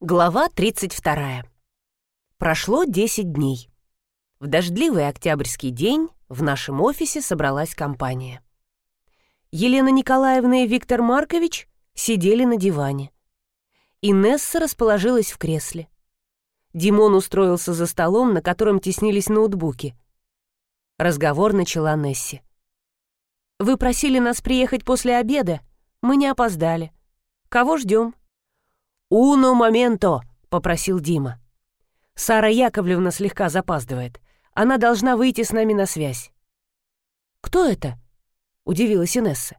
Глава 32. Прошло 10 дней. В дождливый октябрьский день в нашем офисе собралась компания. Елена Николаевна и Виктор Маркович сидели на диване. Инесса расположилась в кресле. Димон устроился за столом, на котором теснились ноутбуки. Разговор начала Несси. «Вы просили нас приехать после обеда. Мы не опоздали. Кого ждем?» «Уно моменто!» — попросил Дима. «Сара Яковлевна слегка запаздывает. Она должна выйти с нами на связь». «Кто это?» — удивилась Инесса.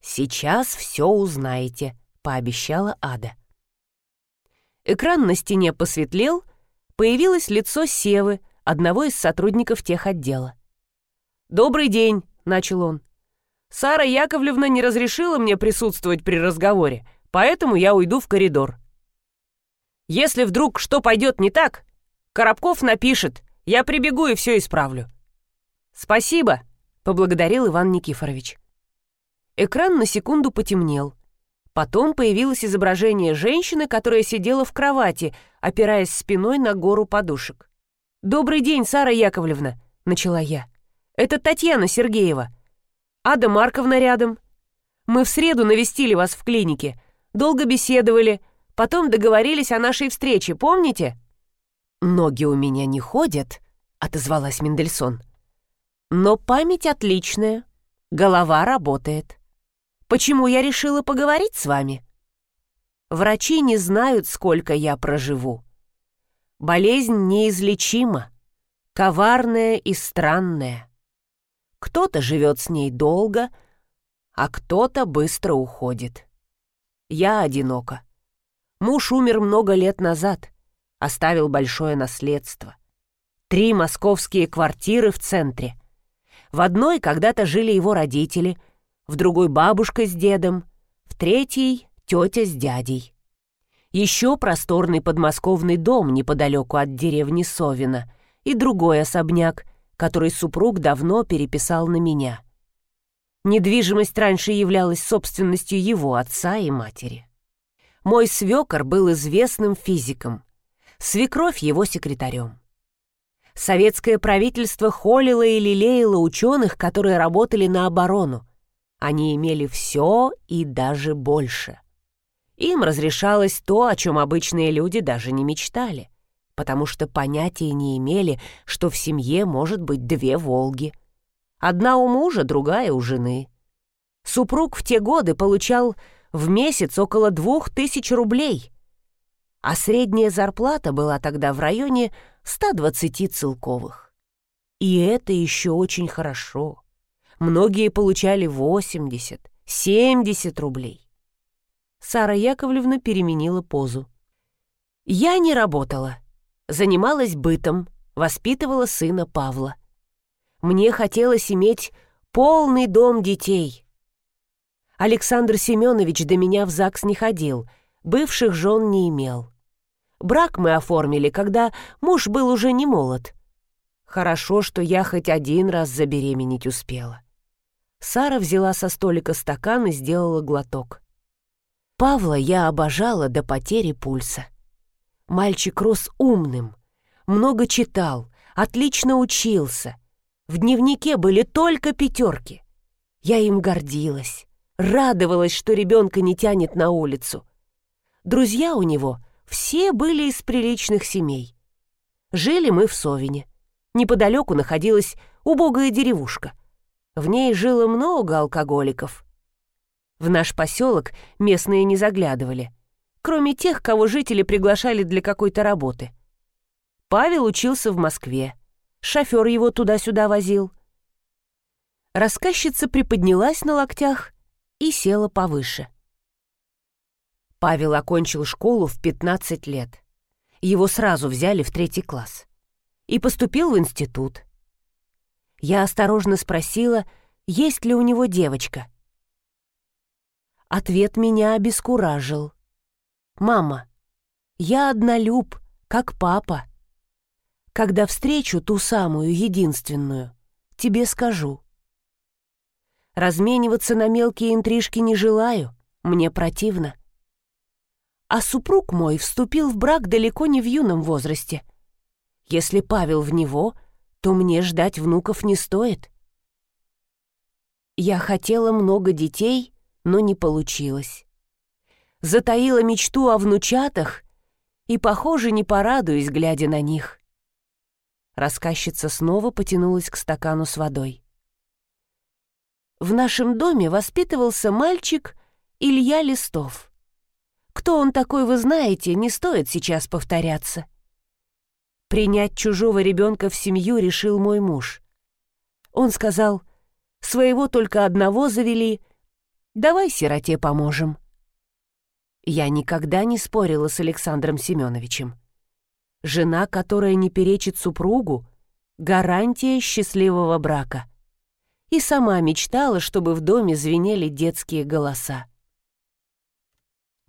«Сейчас все узнаете», — пообещала Ада. Экран на стене посветлел, появилось лицо Севы, одного из сотрудников техотдела. «Добрый день», — начал он. «Сара Яковлевна не разрешила мне присутствовать при разговоре, поэтому я уйду в коридор. Если вдруг что пойдет не так, Коробков напишет, я прибегу и все исправлю. Спасибо, поблагодарил Иван Никифорович. Экран на секунду потемнел. Потом появилось изображение женщины, которая сидела в кровати, опираясь спиной на гору подушек. «Добрый день, Сара Яковлевна», — начала я. «Это Татьяна Сергеева. Ада Марковна рядом. Мы в среду навестили вас в клинике долго беседовали, потом договорились о нашей встрече, помните?» «Ноги у меня не ходят», — отозвалась Мендельсон. «Но память отличная, голова работает. Почему я решила поговорить с вами?» «Врачи не знают, сколько я проживу. Болезнь неизлечима, коварная и странная. Кто-то живет с ней долго, а кто-то быстро уходит. Я одинока. Муж умер много лет назад, оставил большое наследство. Три московские квартиры в центре. В одной когда-то жили его родители, в другой бабушка с дедом, в третьей тетя с дядей. Еще просторный подмосковный дом неподалеку от деревни Совина и другой особняк, который супруг давно переписал на меня. Недвижимость раньше являлась собственностью его отца и матери. Мой свекор был известным физиком, свекровь его секретарем. Советское правительство холило и лелеяло ученых, которые работали на оборону. Они имели все и даже больше. Им разрешалось то, о чем обычные люди даже не мечтали, потому что понятия не имели, что в семье может быть две «Волги» — Одна у мужа, другая у жены. Супруг в те годы получал в месяц около двух тысяч рублей, а средняя зарплата была тогда в районе 120 целковых. И это еще очень хорошо. Многие получали 80, 70 рублей. Сара Яковлевна переменила позу. Я не работала, занималась бытом, воспитывала сына Павла. Мне хотелось иметь полный дом детей. Александр Семенович до меня в ЗАГС не ходил, бывших жен не имел. Брак мы оформили, когда муж был уже не молод. Хорошо, что я хоть один раз забеременеть успела. Сара взяла со столика стакан и сделала глоток. Павла я обожала до потери пульса. Мальчик рос умным, много читал, отлично учился — в дневнике были только пятерки. Я им гордилась, радовалась, что ребенка не тянет на улицу. Друзья у него все были из приличных семей. Жили мы в Совине. Неподалеку находилась убогая деревушка. В ней жило много алкоголиков. В наш поселок местные не заглядывали, кроме тех, кого жители приглашали для какой-то работы. Павел учился в Москве шофер его туда-сюда возил. Рассказчица приподнялась на локтях и села повыше. Павел окончил школу в 15 лет. Его сразу взяли в третий класс. И поступил в институт. Я осторожно спросила, есть ли у него девочка. Ответ меня обескуражил. «Мама, я однолюб, как папа». Когда встречу ту самую единственную, тебе скажу. Размениваться на мелкие интрижки не желаю, мне противно. А супруг мой вступил в брак далеко не в юном возрасте. Если Павел в него, то мне ждать внуков не стоит. Я хотела много детей, но не получилось. Затаила мечту о внучатах и, похоже, не порадуюсь, глядя на них. Рассказчица снова потянулась к стакану с водой. В нашем доме воспитывался мальчик Илья Листов. Кто он такой, вы знаете, не стоит сейчас повторяться. Принять чужого ребенка в семью решил мой муж. Он сказал, своего только одного завели, давай сироте поможем. Я никогда не спорила с Александром Семеновичем. Жена, которая не перечит супругу, гарантия счастливого брака. И сама мечтала, чтобы в доме звенели детские голоса.